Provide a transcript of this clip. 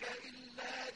إلا